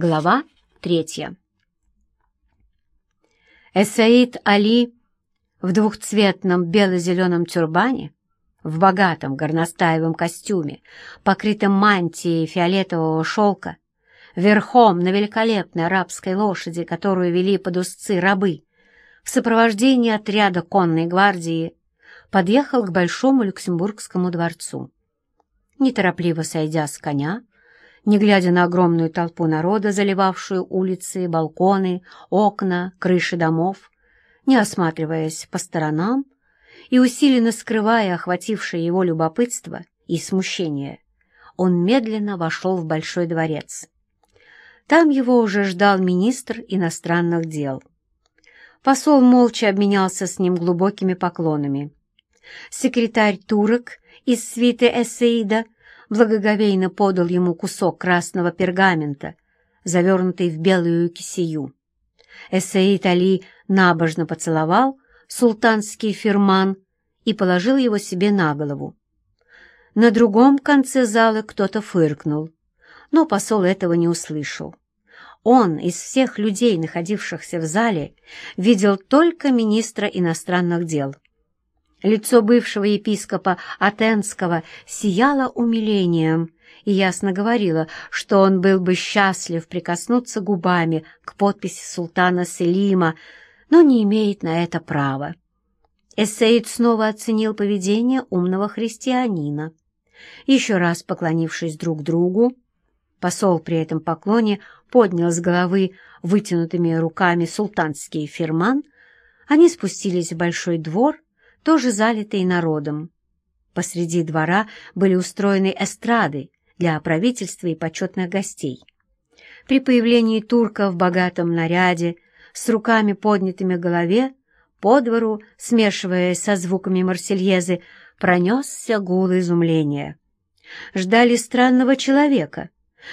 Глава третья. Эсаид Али в двухцветном бело-зеленом тюрбане, в богатом горностаевом костюме, покрытом мантией фиолетового шелка, верхом на великолепной арабской лошади, которую вели под узцы рабы, в сопровождении отряда конной гвардии, подъехал к Большому Люксембургскому дворцу. Неторопливо сойдя с коня, не глядя на огромную толпу народа, заливавшую улицы, балконы, окна, крыши домов, не осматриваясь по сторонам и усиленно скрывая охватившее его любопытство и смущение, он медленно вошел в Большой дворец. Там его уже ждал министр иностранных дел. Посол молча обменялся с ним глубокими поклонами. Секретарь турок из свиты Эссеида благоговейно подал ему кусок красного пергамента, завернутый в белую кисею. Эссеид Али набожно поцеловал султанский фирман и положил его себе на голову. На другом конце зала кто-то фыркнул, но посол этого не услышал. Он из всех людей, находившихся в зале, видел только министра иностранных дел — Лицо бывшего епископа Атенского сияло умилением и ясно говорило, что он был бы счастлив прикоснуться губами к подписи султана Селима, но не имеет на это права. Эссеид снова оценил поведение умного христианина. Еще раз поклонившись друг другу, посол при этом поклоне поднял с головы вытянутыми руками султанский фирман, они спустились в большой двор тоже залитый народом. Посреди двора были устроены эстрады для правительства и почетных гостей. При появлении турка в богатом наряде, с руками поднятыми к голове, по двору, смешиваясь со звуками марсельезы, пронесся гул изумления. Ждали странного человека,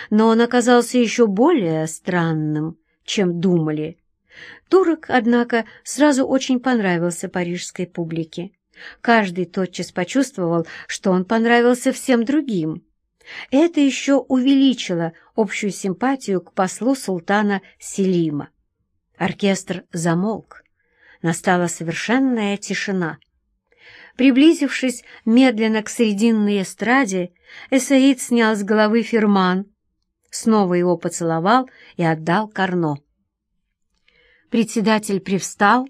но он оказался еще более странным, чем думали. Турок, однако, сразу очень понравился парижской публике. Каждый тотчас почувствовал, что он понравился всем другим. Это еще увеличило общую симпатию к послу султана Селима. Оркестр замолк. Настала совершенная тишина. Приблизившись медленно к срединной эстраде, Эсаид снял с головы фирман, снова его поцеловал и отдал Карно. Председатель привстал,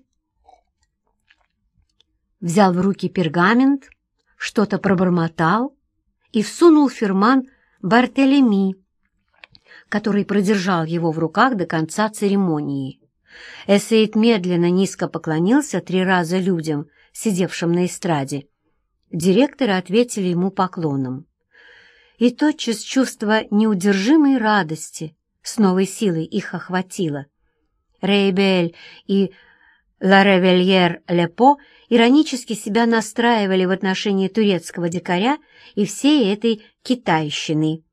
взял в руки пергамент, что-то пробормотал и всунул фирман Бартелеми, который продержал его в руках до конца церемонии. Эссейд медленно низко поклонился три раза людям, сидевшим на эстраде. Директоры ответили ему поклоном. И тотчас чувство неудержимой радости с новой силой их охватило. Рейбель и Ларевельер-Лепо иронически себя настраивали в отношении турецкого дикаря и всей этой китайщины.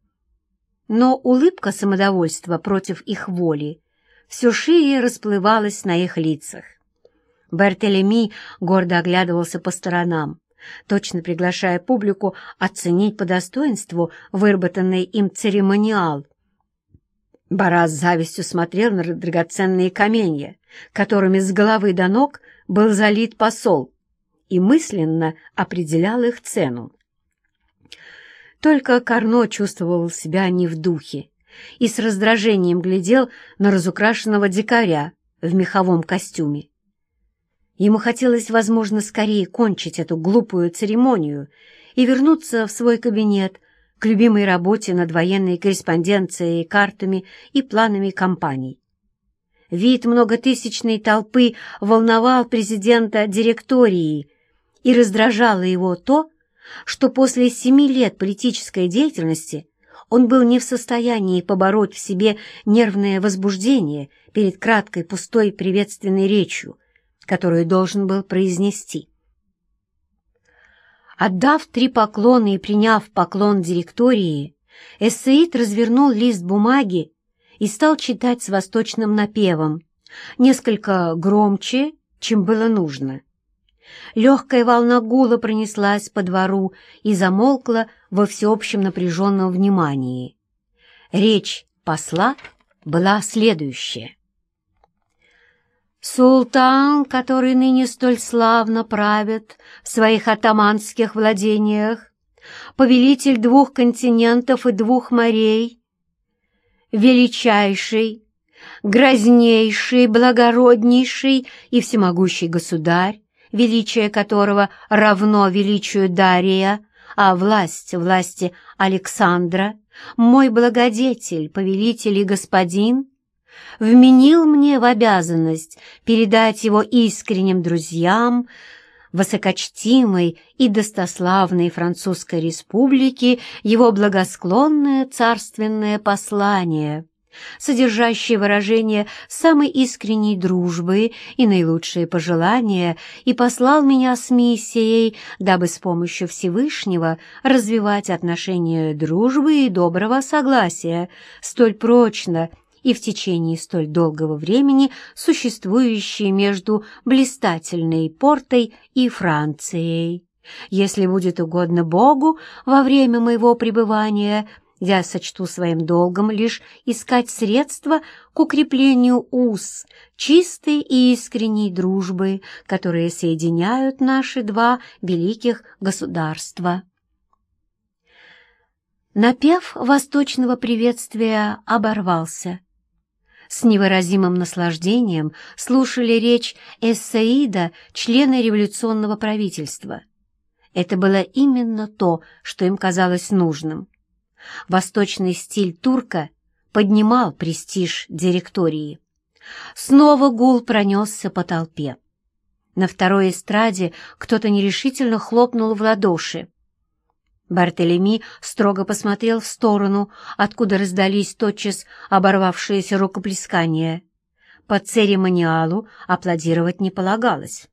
Но улыбка самодовольства против их воли все шире расплывалась на их лицах. Бертелеми гордо оглядывался по сторонам, точно приглашая публику оценить по достоинству выработанный им церемониал, Барас завистью смотрел на драгоценные каменья, которыми с головы до ног был залит посол, и мысленно определял их цену. Только Карно чувствовал себя не в духе и с раздражением глядел на разукрашенного дикаря в меховом костюме. Ему хотелось, возможно, скорее кончить эту глупую церемонию и вернуться в свой кабинет, к любимой работе над военной корреспонденцией, картами и планами кампаний. Вид многотысячной толпы волновал президента директории и раздражало его то, что после семи лет политической деятельности он был не в состоянии побороть в себе нервное возбуждение перед краткой пустой приветственной речью, которую должен был произнести. Отдав три поклона и приняв поклон директории, эссеид развернул лист бумаги и стал читать с восточным напевом, несколько громче, чем было нужно. Легкая волна гула пронеслась по двору и замолкла во всеобщем напряженном внимании. Речь посла была следующая. Султан, который ныне столь славно правит в своих атаманских владениях, повелитель двух континентов и двух морей, величайший, грознейший, благороднейший и всемогущий государь, величие которого равно величию Дария, а власть власти Александра, мой благодетель, повелитель и господин, вменил мне в обязанность передать его искренним друзьям высокочтимой и достославной Французской Республики его благосклонное царственное послание, содержащее выражение самой искренней дружбы и наилучшие пожелания, и послал меня с миссией, дабы с помощью Всевышнего развивать отношения дружбы и доброго согласия столь прочно и в течение столь долгого времени существующие между блистательной Портой и Францией. Если будет угодно Богу, во время моего пребывания я сочту своим долгом лишь искать средства к укреплению уз, чистой и искренней дружбы, которые соединяют наши два великих государства. Напев восточного приветствия оборвался. С невыразимым наслаждением слушали речь Эссаида, члена революционного правительства. Это было именно то, что им казалось нужным. Восточный стиль турка поднимал престиж директории. Снова гул пронесся по толпе. На второй эстраде кто-то нерешительно хлопнул в ладоши. Бартелеми строго посмотрел в сторону, откуда раздались тотчас оборвавшиеся рукоплескания. По церемониалу аплодировать не полагалось.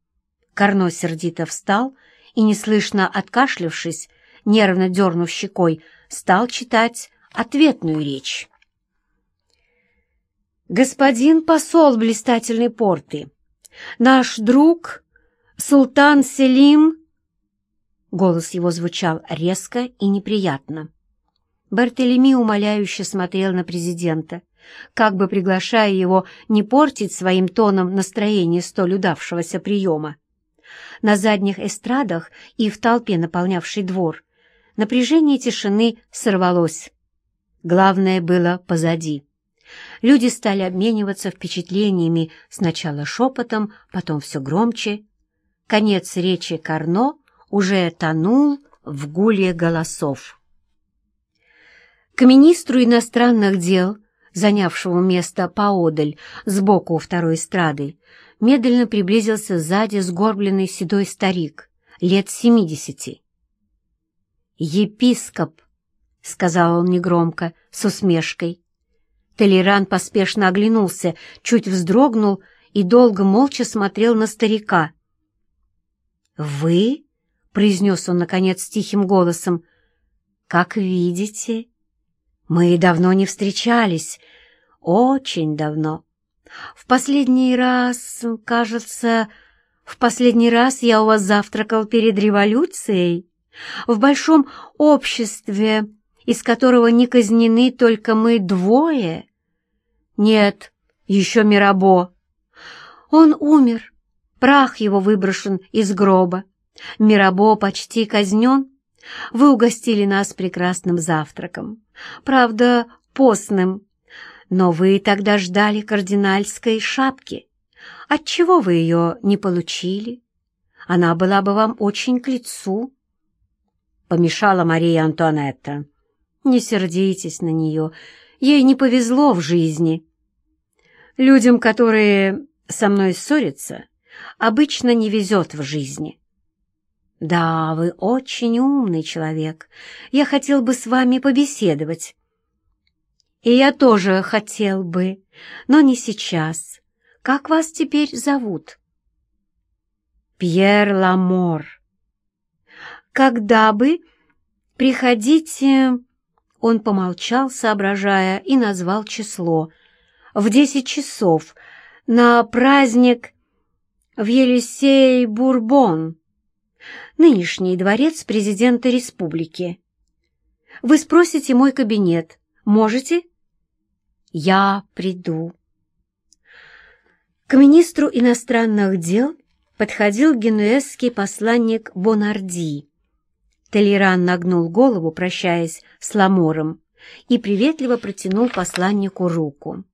Карно сердито встал и, неслышно откашлявшись, нервно дернув щекой, стал читать ответную речь. «Господин посол блистательной порты, наш друг Султан Селим...» Голос его звучал резко и неприятно. Бартелеми умоляюще смотрел на президента, как бы приглашая его не портить своим тоном настроение столь удавшегося приема. На задних эстрадах и в толпе, наполнявшей двор, Напряжение тишины сорвалось. Главное было позади. Люди стали обмениваться впечатлениями сначала шепотом, потом все громче. Конец речи Карно уже тонул в гуле голосов. К министру иностранных дел, занявшему место поодаль, сбоку второй эстрады, медленно приблизился сзади сгорбленный седой старик, лет семидесяти. «Епископ!» — сказал он негромко, с усмешкой. Толеран поспешно оглянулся, чуть вздрогнул и долго молча смотрел на старика. «Вы?» — произнес он, наконец, тихим голосом. «Как видите, мы давно не встречались, очень давно. В последний раз, кажется, в последний раз я у вас завтракал перед революцией» в большом обществе, из которого не казнены только мы двое? Нет, еще Мирабо. Он умер, прах его выброшен из гроба. Мирабо почти казнен. Вы угостили нас прекрасным завтраком, правда, постным, но вы тогда ждали кардинальской шапки. Отчего вы ее не получили? Она была бы вам очень к лицу помешала Мария Антуанетта. Не сердитесь на нее, ей не повезло в жизни. Людям, которые со мной ссорятся, обычно не везет в жизни. Да, вы очень умный человек. Я хотел бы с вами побеседовать. И я тоже хотел бы, но не сейчас. Как вас теперь зовут? Пьер Ламор когда бы приходите...» Он помолчал, соображая, и назвал число. «В десять часов на праздник в Елисей-Бурбон, нынешний дворец президента республики. Вы спросите мой кабинет. Можете?» Я приду. К министру иностранных дел подходил генуэзский посланник Бонарди. Толеран нагнул голову, прощаясь с Ламором, и приветливо протянул посланнику руку.